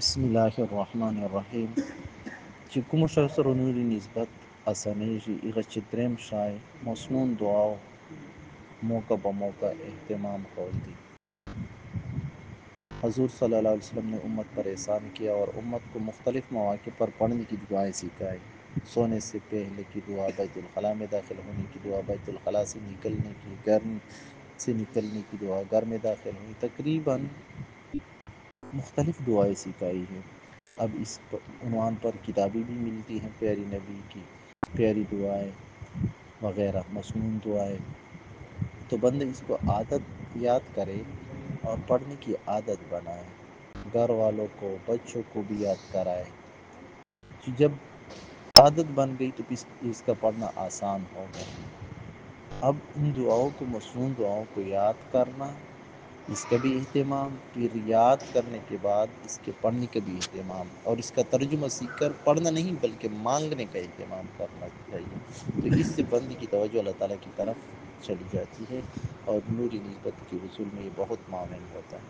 بسم الله الرحمن الرحیم. چې کوم شخص سره نوري نسبت اسانیږي هغه جی، چې دریم شای، مسنون دعاو موقع په موقع اہتمام کول دي حضور صلی اللہ علیہ وسلم نے امت پر احسان کیا اور امت کو مختلف مواقع پر پڑھنے کی دعائیں سکھائی. سونے سے پہلے کی دعا بیت الخلاء میں داخل ہونے کی دعا، بیت الخلاء سے نکلنے کی گرم سے نکلنے کی دعا، گھر میں داخل ہوئی تقریباً مختلف دعائیں سکھائی ہیں۔ اب اس عنوان پر کتابیں بھی ملتی ہیں پیاری نبی کی، پیاری دعائیں وغیرہ مصنون دعائیں۔ تو بندے اس کو عادت یاد کرے اور پڑھنے کی عادت بنائے گھر والوں کو، بچوں کو بھی یاد کرائے جی، جب عادت بن گئی تو اس کا پڑھنا آسان ہو گیا۔ اب ان دعاؤں کو مصنون دعاؤں کو یاد کرنا اس کا بھی اہتمام پھر یاد کرنے کے بعد اس کے پڑھنے کا بھی اہتمام اور اس کا ترجمہ سیکھ کر پڑھنا نہیں بلکہ مانگنے کا اہتمام کرنا چاہیے۔ تو اس سے بندی کی توجہ اللہ تعالیٰ کی طرف چلی جاتی ہے اور نوری نسبت کے حصول میں یہ بہت معاون ہوتا ہے۔